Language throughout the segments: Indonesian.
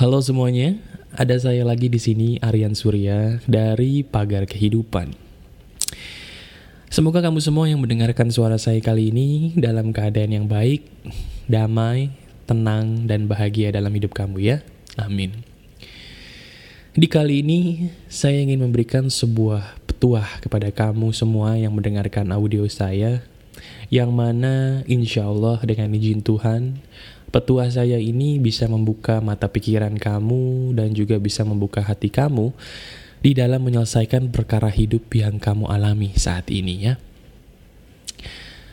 Halo semuanya, ada saya lagi di sini Aryan Surya dari Pagar Kehidupan. Semoga kamu semua yang mendengarkan suara saya kali ini dalam keadaan yang baik, damai, tenang, dan bahagia dalam hidup kamu ya. Amin. Di kali ini, saya ingin memberikan sebuah petuah kepada kamu semua yang mendengarkan audio saya, yang mana insya Allah dengan izin Tuhan, Petua saya ini bisa membuka mata pikiran kamu dan juga bisa membuka hati kamu di dalam menyelesaikan perkara hidup yang kamu alami saat ini ya.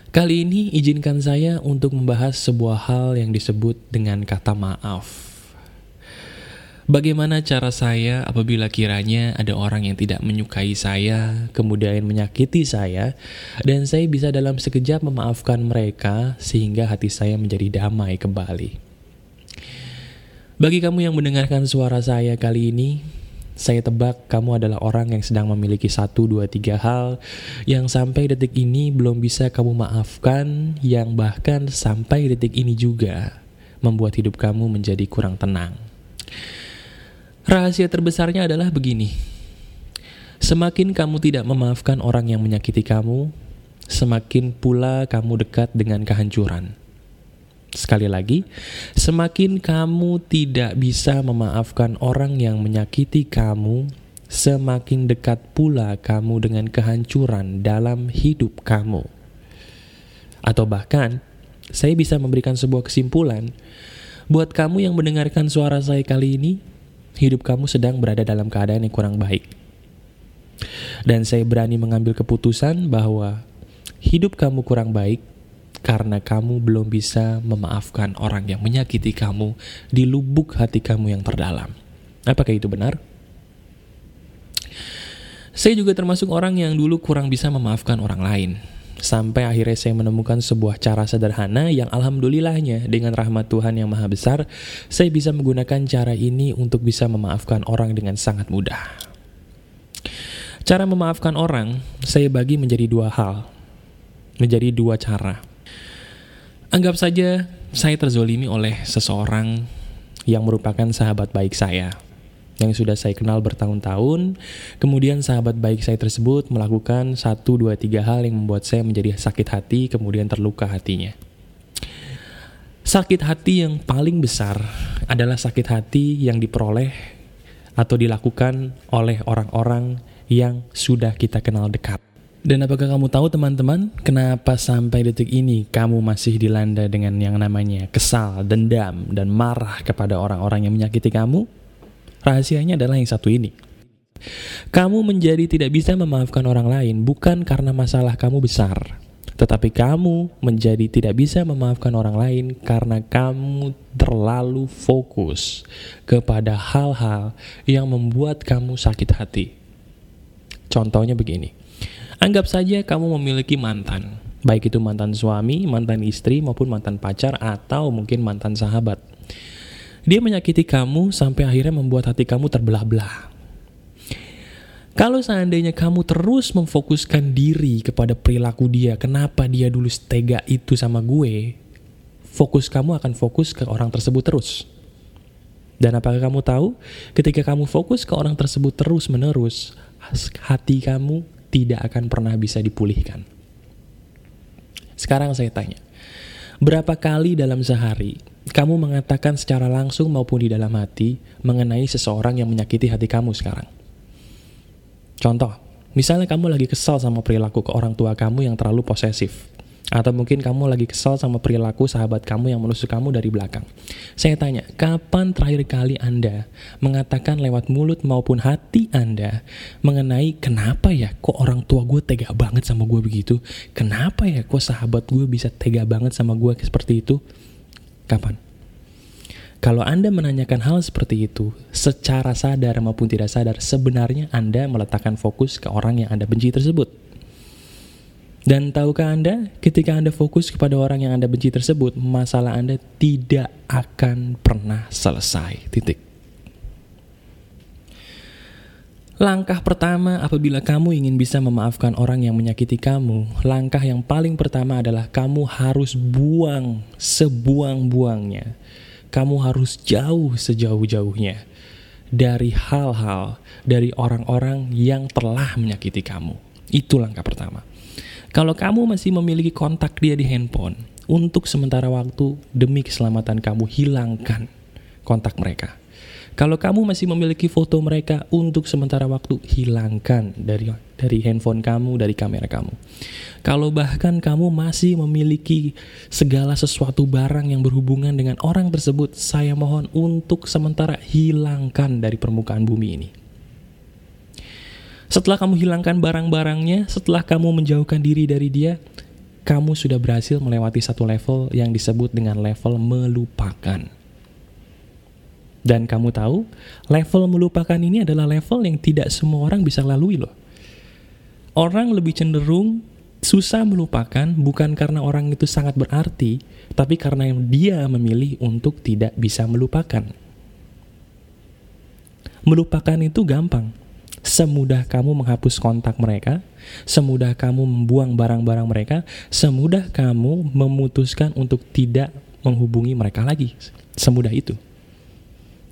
Kali ini izinkan saya untuk membahas sebuah hal yang disebut dengan kata maaf. Bagaimana cara saya apabila kiranya ada orang yang tidak menyukai saya, kemudian menyakiti saya, dan saya bisa dalam sekejap memaafkan mereka sehingga hati saya menjadi damai kembali. Bagi kamu yang mendengarkan suara saya kali ini, saya tebak kamu adalah orang yang sedang memiliki satu, dua, tiga hal yang sampai detik ini belum bisa kamu maafkan, yang bahkan sampai detik ini juga membuat hidup kamu menjadi kurang tenang. Rahasia terbesarnya adalah begini. Semakin kamu tidak memaafkan orang yang menyakiti kamu, semakin pula kamu dekat dengan kehancuran. Sekali lagi, semakin kamu tidak bisa memaafkan orang yang menyakiti kamu, semakin dekat pula kamu dengan kehancuran dalam hidup kamu. Atau bahkan, saya bisa memberikan sebuah kesimpulan buat kamu yang mendengarkan suara saya kali ini, hidup kamu sedang berada dalam keadaan yang kurang baik. Dan saya berani mengambil keputusan bahwa hidup kamu kurang baik karena kamu belum bisa memaafkan orang yang menyakiti kamu di lubuk hati kamu yang terdalam. Apakah itu benar? Saya juga termasuk orang yang dulu kurang bisa memaafkan orang lain. Sampai akhirnya saya menemukan sebuah cara sederhana yang alhamdulillahnya dengan rahmat Tuhan yang maha besar, saya bisa menggunakan cara ini untuk bisa memaafkan orang dengan sangat mudah. Cara memaafkan orang, saya bagi menjadi dua hal. Menjadi dua cara. Anggap saja saya terzolimi oleh seseorang yang merupakan sahabat baik saya yang sudah saya kenal bertahun-tahun. Kemudian sahabat baik saya tersebut melakukan satu, dua, tiga hal yang membuat saya menjadi sakit hati, kemudian terluka hatinya. Sakit hati yang paling besar adalah sakit hati yang diperoleh atau dilakukan oleh orang-orang yang sudah kita kenal dekat. Dan apakah kamu tahu teman-teman, kenapa sampai detik ini kamu masih dilanda dengan yang namanya kesal, dendam, dan marah kepada orang-orang yang menyakiti kamu? Rahasianya adalah yang satu ini. Kamu menjadi tidak bisa memaafkan orang lain bukan karena masalah kamu besar, tetapi kamu menjadi tidak bisa memaafkan orang lain karena kamu terlalu fokus kepada hal-hal yang membuat kamu sakit hati. Contohnya begini. Anggap saja kamu memiliki mantan, baik itu mantan suami, mantan istri maupun mantan pacar atau mungkin mantan sahabat. Dia menyakiti kamu sampai akhirnya membuat hati kamu terbelah-belah. Kalau seandainya kamu terus memfokuskan diri kepada perilaku dia, kenapa dia dulu setega itu sama gue, fokus kamu akan fokus ke orang tersebut terus. Dan apakah kamu tahu, ketika kamu fokus ke orang tersebut terus-menerus, hati kamu tidak akan pernah bisa dipulihkan. Sekarang saya tanya, berapa kali dalam sehari kamu mengatakan secara langsung maupun di dalam hati mengenai seseorang yang menyakiti hati kamu sekarang. Contoh, misalnya kamu lagi kesal sama perilaku ke orang tua kamu yang terlalu posesif. Atau mungkin kamu lagi kesal sama perilaku sahabat kamu yang menusuk kamu dari belakang. Saya tanya, kapan terakhir kali Anda mengatakan lewat mulut maupun hati Anda mengenai kenapa ya kok orang tua gue tega banget sama gue begitu? Kenapa ya kok sahabat gue bisa tega banget sama gue seperti itu? Kapan? Kalau Anda menanyakan hal seperti itu, secara sadar maupun tidak sadar, sebenarnya Anda meletakkan fokus ke orang yang Anda benci tersebut. Dan tahukah Anda, ketika Anda fokus kepada orang yang Anda benci tersebut, masalah Anda tidak akan pernah selesai. Titik. Langkah pertama apabila kamu ingin bisa memaafkan orang yang menyakiti kamu, langkah yang paling pertama adalah kamu harus buang sebuang-buangnya kamu harus jauh sejauh-jauhnya dari hal-hal, dari orang-orang yang telah menyakiti kamu. Itu langkah pertama. Kalau kamu masih memiliki kontak dia di handphone, untuk sementara waktu demi keselamatan kamu hilangkan kontak mereka. Kalau kamu masih memiliki foto mereka untuk sementara waktu hilangkan dari dari handphone kamu, dari kamera kamu. Kalau bahkan kamu masih memiliki segala sesuatu barang yang berhubungan dengan orang tersebut, saya mohon untuk sementara hilangkan dari permukaan bumi ini. Setelah kamu hilangkan barang-barangnya, setelah kamu menjauhkan diri dari dia, kamu sudah berhasil melewati satu level yang disebut dengan level melupakan. Dan kamu tahu, level melupakan ini adalah level yang tidak semua orang bisa lalui loh. Orang lebih cenderung susah melupakan bukan karena orang itu sangat berarti, tapi karena dia memilih untuk tidak bisa melupakan. Melupakan itu gampang. Semudah kamu menghapus kontak mereka, semudah kamu membuang barang-barang mereka, semudah kamu memutuskan untuk tidak menghubungi mereka lagi. Semudah itu.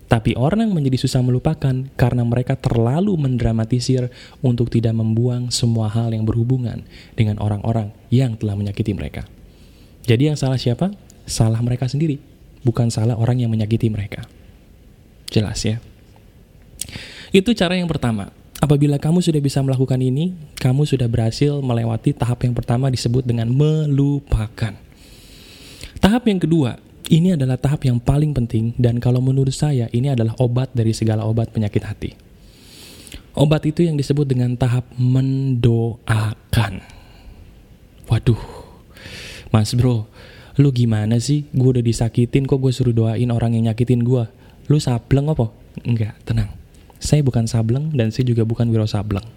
Tapi orang menjadi susah melupakan karena mereka terlalu mendramatisir untuk tidak membuang semua hal yang berhubungan dengan orang-orang yang telah menyakiti mereka. Jadi yang salah siapa? Salah mereka sendiri, bukan salah orang yang menyakiti mereka. Jelas ya? Itu cara yang pertama. Apabila kamu sudah bisa melakukan ini, kamu sudah berhasil melewati tahap yang pertama disebut dengan melupakan. Tahap yang kedua, ini adalah tahap yang paling penting dan kalau menurut saya ini adalah obat dari segala obat penyakit hati. Obat itu yang disebut dengan tahap mendoakan. Waduh, mas bro, lu gimana sih? Gue udah disakitin kok gue suruh doain orang yang nyakitin gue. Lu sableng apa? Enggak, tenang. Saya bukan sableng dan saya juga bukan wiro sableng.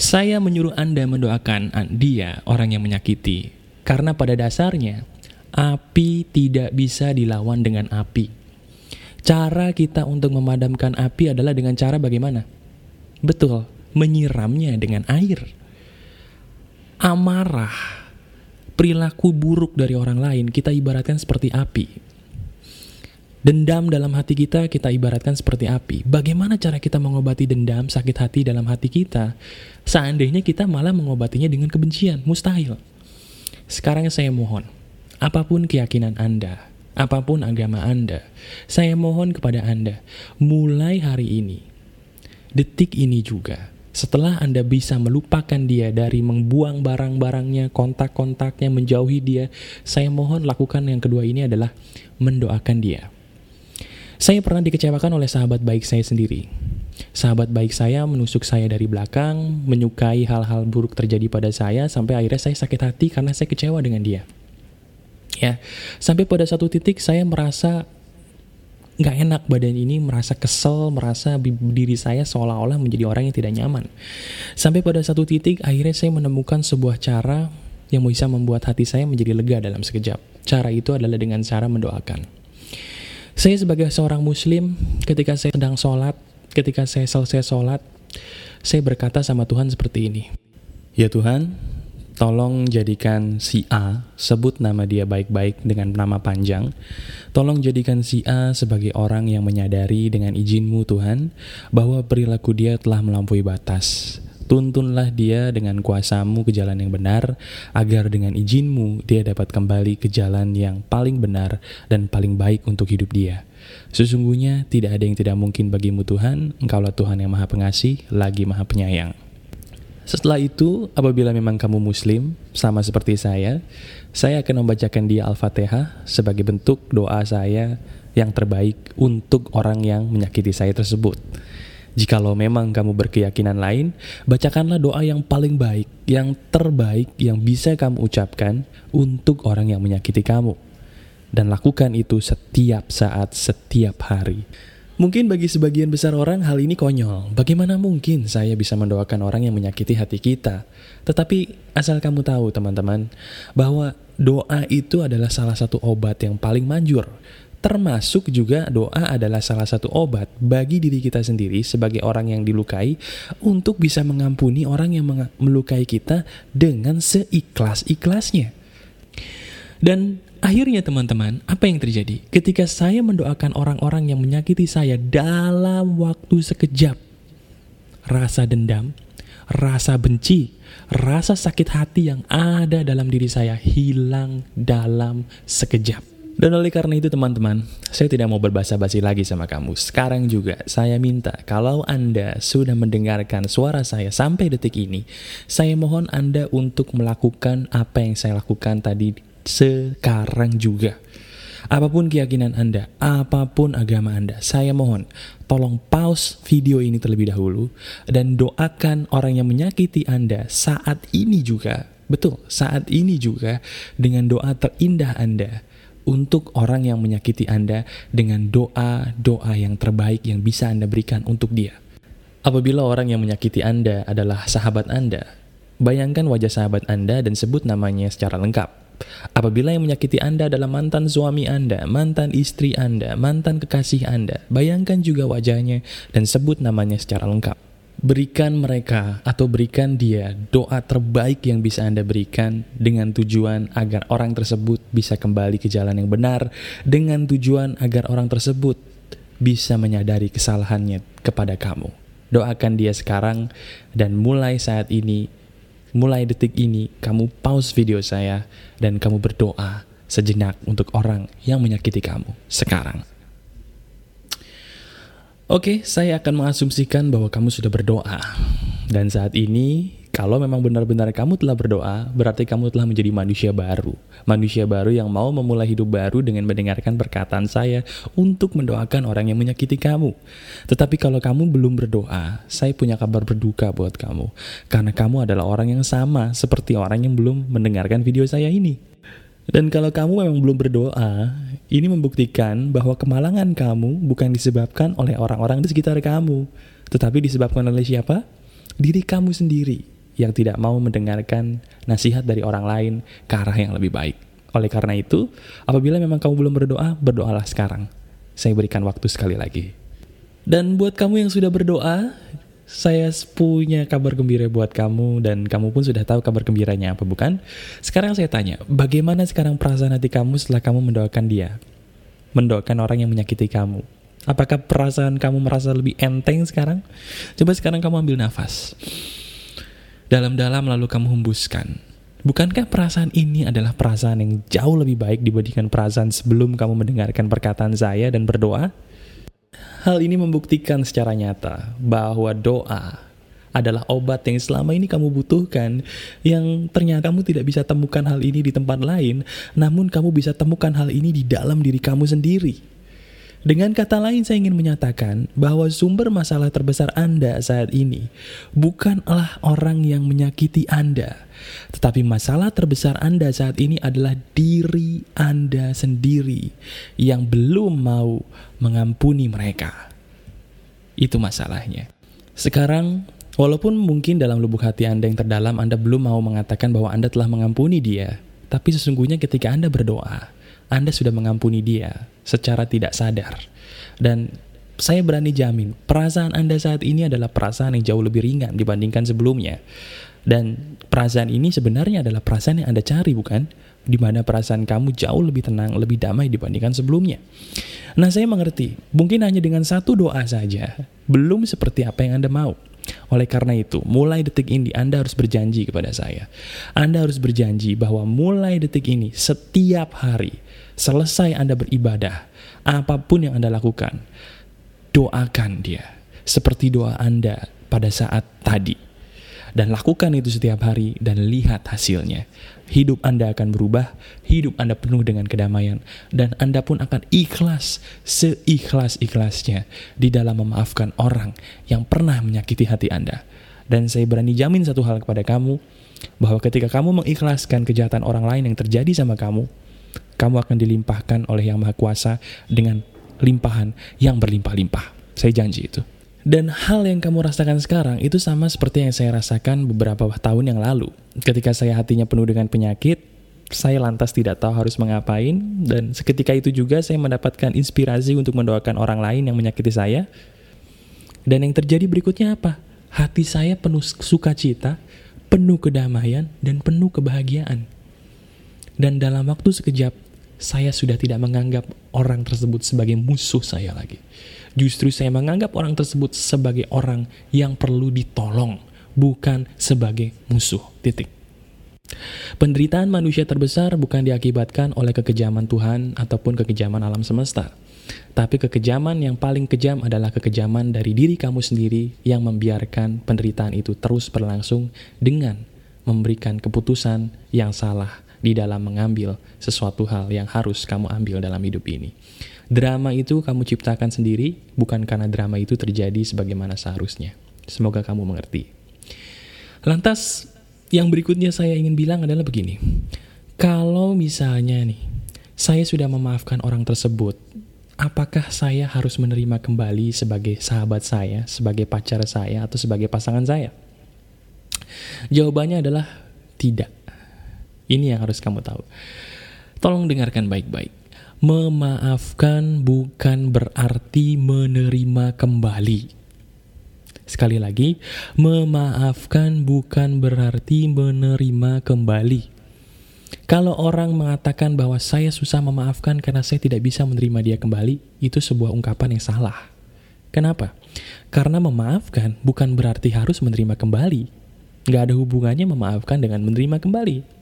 Saya menyuruh Anda mendoakan dia, orang yang menyakiti. Karena pada dasarnya, api tidak bisa dilawan dengan api. Cara kita untuk memadamkan api adalah dengan cara bagaimana? Betul, menyiramnya dengan air. Amarah, perilaku buruk dari orang lain kita ibaratkan seperti api. Dendam dalam hati kita kita ibaratkan seperti api. Bagaimana cara kita mengobati dendam, sakit hati dalam hati kita? Seandainya kita malah mengobatinya dengan kebencian, mustahil. Sekarang saya mohon, apa pun keyakinan Anda, apa pun agama Anda, saya mohon kepada Anda, mulai hari ini, detik ini juga, setelah Anda bisa melupakan dia dari membuang barang-barangnya, kontak-kontaknya, menjauhi dia, saya mohon lakukan yang kedua ini adalah mendoakan dia. Saya pernah dikecewakan oleh sahabat baik saya sendiri. Sahabat baik saya menusuk saya dari belakang, menyukai hal-hal buruk terjadi pada saya, sampai akhirnya saya sakit hati karena saya kecewa dengan dia. Ya sampai pada satu titik saya merasa nggak enak badan ini merasa kesel merasa diri saya seolah-olah menjadi orang yang tidak nyaman. Sampai pada satu titik akhirnya saya menemukan sebuah cara yang bisa membuat hati saya menjadi lega dalam sekejap. Cara itu adalah dengan cara mendoakan saya sebagai seorang muslim ketika saya sedang sholat ketika saya selesai sholat saya berkata sama Tuhan seperti ini ya Tuhan tolong jadikan si A, sebut nama dia baik-baik dengan nama panjang. Tolong jadikan si A sebagai orang yang menyadari dengan izinmu Tuhan, bahwa perilaku dia telah melampaui batas. Tuntunlah dia dengan kuasamu ke jalan yang benar, agar dengan izinmu dia dapat kembali ke jalan yang paling benar dan paling baik untuk hidup dia. Sesungguhnya tidak ada yang tidak mungkin bagimu Tuhan, engkaulah Tuhan yang maha pengasih, lagi maha penyayang. Setelah itu, apabila memang kamu muslim, sama seperti saya, saya akan membacakan dia Al-Fatihah sebagai bentuk doa saya yang terbaik untuk orang yang menyakiti saya tersebut. Jikalau memang kamu berkeyakinan lain, bacakanlah doa yang paling baik, yang terbaik yang bisa kamu ucapkan untuk orang yang menyakiti kamu. Dan lakukan itu setiap saat, setiap hari. Mungkin bagi sebagian besar orang hal ini konyol. Bagaimana mungkin saya bisa mendoakan orang yang menyakiti hati kita? Tetapi asal kamu tahu teman-teman, bahwa doa itu adalah salah satu obat yang paling manjur. Termasuk juga doa adalah salah satu obat bagi diri kita sendiri sebagai orang yang dilukai untuk bisa mengampuni orang yang melukai kita dengan seikhlas-ikhlasnya. Dan akhirnya teman-teman, apa yang terjadi? Ketika saya mendoakan orang-orang yang menyakiti saya dalam waktu sekejap, rasa dendam, rasa benci, rasa sakit hati yang ada dalam diri saya hilang dalam sekejap. Dan oleh karena itu teman-teman, saya tidak mau berbahasa basi lagi sama kamu. Sekarang juga saya minta kalau Anda sudah mendengarkan suara saya sampai detik ini, saya mohon Anda untuk melakukan apa yang saya lakukan tadi sekarang juga. Apa pun keyakinan Anda, apa pun agama Anda, saya mohon tolong pause video ini terlebih dahulu dan doakan orang yang menyakiti Anda saat ini juga. Betul, saat ini juga dengan doa terindah Anda untuk orang yang menyakiti Anda dengan doa-doa yang terbaik yang bisa Anda berikan untuk dia. Apabila orang yang menyakiti Anda adalah sahabat Anda, bayangkan wajah sahabat Anda dan sebut namanya secara lengkap. Apabila yang menyakiti Anda adalah mantan suami Anda, mantan istri Anda, mantan kekasih Anda, bayangkan juga wajahnya dan sebut namanya secara lengkap berikan mereka atau berikan dia doa terbaik yang bisa Anda berikan dengan tujuan agar orang tersebut bisa kembali ke jalan yang benar, dengan tujuan agar orang tersebut bisa menyadari kesalahannya kepada kamu. Doakan dia sekarang dan mulai saat ini, mulai detik ini, kamu pause video saya dan kamu berdoa sejenak untuk orang yang menyakiti kamu sekarang. Oke, saya akan mengasumsikan bahwa kamu sudah berdoa. Dan saat ini, kalau memang benar-benar kamu telah berdoa, berarti kamu telah menjadi manusia baru. Manusia baru yang mau memulai hidup baru dengan mendengarkan perkataan saya untuk mendoakan orang yang menyakiti kamu. Tetapi kalau kamu belum berdoa, saya punya kabar berduka buat kamu. Karena kamu adalah orang yang sama seperti orang yang belum mendengarkan video saya ini. Dan kalau kamu memang belum berdoa, ini membuktikan bahwa kemalangan kamu bukan disebabkan oleh orang-orang di sekitar kamu, tetapi disebabkan oleh siapa? Diri kamu sendiri yang tidak mau mendengarkan nasihat dari orang lain ke arah yang lebih baik. Oleh karena itu, apabila memang kamu belum berdoa, berdoalah sekarang. Saya berikan waktu sekali lagi. Dan buat kamu yang sudah berdoa, saya punya kabar gembira buat kamu dan kamu pun sudah tahu kabar gembiranya apa bukan? Sekarang saya tanya, bagaimana sekarang perasaan hati kamu setelah kamu mendoakan dia? Mendoakan orang yang menyakiti kamu. Apakah perasaan kamu merasa lebih enteng sekarang? Coba sekarang kamu ambil nafas. Dalam-dalam lalu kamu hembuskan. Bukankah perasaan ini adalah perasaan yang jauh lebih baik dibandingkan perasaan sebelum kamu mendengarkan perkataan saya dan berdoa? Hal ini membuktikan secara nyata bahwa doa adalah obat yang selama ini kamu butuhkan yang ternyata kamu tidak bisa temukan hal ini di tempat lain namun kamu bisa temukan hal ini di dalam diri kamu sendiri. Dengan kata lain saya ingin menyatakan bahwa sumber masalah terbesar Anda saat ini bukanlah orang yang menyakiti Anda, tetapi masalah terbesar Anda saat ini adalah diri Anda sendiri yang belum mau mengampuni mereka. Itu masalahnya. Sekarang, walaupun mungkin dalam lubuk hati Anda yang terdalam Anda belum mau mengatakan bahwa Anda telah mengampuni dia, tapi sesungguhnya ketika Anda berdoa, anda sudah mengampuni dia secara tidak sadar. Dan saya berani jamin, perasaan Anda saat ini adalah perasaan yang jauh lebih ringan dibandingkan sebelumnya. Dan perasaan ini sebenarnya adalah perasaan yang Anda cari, bukan? Di mana perasaan kamu jauh lebih tenang, lebih damai dibandingkan sebelumnya. Nah, saya mengerti, mungkin hanya dengan satu doa saja, belum seperti apa yang Anda mau. Oleh karena itu, mulai detik ini Anda harus berjanji kepada saya. Anda harus berjanji bahwa mulai detik ini, setiap hari, selesai Anda beribadah, apa pun yang Anda lakukan, doakan dia seperti doa Anda pada saat tadi. Dan lakukan itu setiap hari dan lihat hasilnya. Hidup Anda akan berubah, hidup Anda penuh dengan kedamaian, dan Anda pun akan ikhlas, seikhlas-ikhlasnya di dalam memaafkan orang yang pernah menyakiti hati Anda. Dan saya berani jamin satu hal kepada kamu, bahwa ketika kamu mengikhlaskan kejahatan orang lain yang terjadi sama kamu, kamu akan dilimpahkan oleh Yang Maha Kuasa dengan limpahan yang berlimpah-limpah. Saya janji itu. Dan hal yang kamu rasakan sekarang itu sama seperti yang saya rasakan beberapa tahun yang lalu. Ketika saya hatinya penuh dengan penyakit, saya lantas tidak tahu harus mengapain, dan seketika itu juga saya mendapatkan inspirasi untuk mendoakan orang lain yang menyakiti saya. Dan yang terjadi berikutnya apa? Hati saya penuh sukacita, penuh kedamaian, dan penuh kebahagiaan. Dan dalam waktu sekejap, saya sudah tidak menganggap orang tersebut sebagai musuh saya lagi. Justru saya menganggap orang tersebut sebagai orang yang perlu ditolong, bukan sebagai musuh. Titik. Penderitaan manusia terbesar bukan diakibatkan oleh kekejaman Tuhan ataupun kekejaman alam semesta. Tapi kekejaman yang paling kejam adalah kekejaman dari diri kamu sendiri yang membiarkan penderitaan itu terus berlangsung dengan memberikan keputusan yang salah di dalam mengambil sesuatu hal yang harus kamu ambil dalam hidup ini. Drama itu kamu ciptakan sendiri, bukan karena drama itu terjadi sebagaimana seharusnya. Semoga kamu mengerti. Lantas, yang berikutnya saya ingin bilang adalah begini. Kalau misalnya nih, saya sudah memaafkan orang tersebut, apakah saya harus menerima kembali sebagai sahabat saya, sebagai pacar saya, atau sebagai pasangan saya? Jawabannya adalah tidak. Ini yang harus kamu tahu. Tolong dengarkan baik-baik. Memaafkan bukan berarti menerima kembali. Sekali lagi, memaafkan bukan berarti menerima kembali. Kalau orang mengatakan bahwa saya susah memaafkan karena saya tidak bisa menerima dia kembali, itu sebuah ungkapan yang salah. Kenapa? Karena memaafkan bukan berarti harus menerima kembali. Nggak ada hubungannya memaafkan dengan menerima kembali.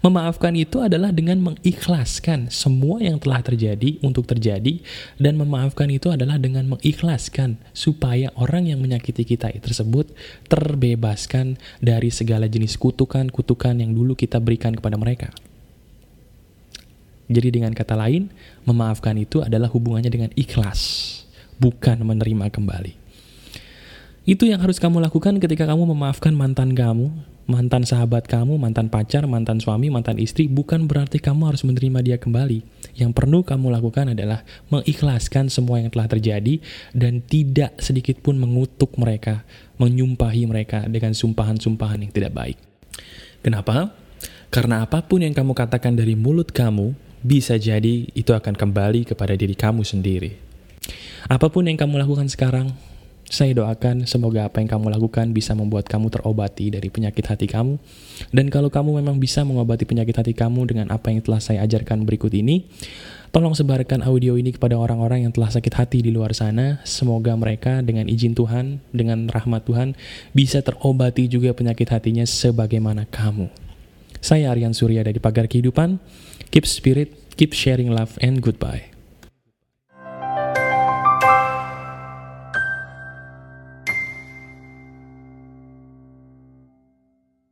Memaafkan itu adalah dengan mengikhlaskan semua yang telah terjadi untuk terjadi dan memaafkan itu adalah dengan mengikhlaskan supaya orang yang menyakiti kita tersebut terbebaskan dari segala jenis kutukan-kutukan yang dulu kita berikan kepada mereka. Jadi dengan kata lain, memaafkan itu adalah hubungannya dengan ikhlas, bukan menerima kembali. Itu yang harus kamu lakukan ketika kamu memaafkan mantan kamu, mantan sahabat kamu, mantan pacar, mantan suami, mantan istri, bukan berarti kamu harus menerima dia kembali. Yang perlu kamu lakukan adalah mengikhlaskan semua yang telah terjadi dan tidak sedikit pun mengutuk mereka, menyumpahi mereka dengan sumpahan-sumpahan yang tidak baik. Kenapa? Karena apa pun yang kamu katakan dari mulut kamu, bisa jadi itu akan kembali kepada diri kamu sendiri. Apa pun yang kamu lakukan sekarang, saya doakan semoga apa yang kamu lakukan bisa membuat kamu terobati dari penyakit hati kamu. Dan kalau kamu memang bisa mengobati penyakit hati kamu dengan apa yang telah saya ajarkan berikut ini, tolong sebarkan audio ini kepada orang-orang yang telah sakit hati di luar sana. Semoga mereka dengan izin Tuhan, dengan rahmat Tuhan, bisa terobati juga penyakit hatinya sebagaimana kamu. Saya Aryan Surya dari Pagar Kehidupan. Keep spirit, keep sharing love, and goodbye.